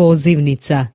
pozivnica.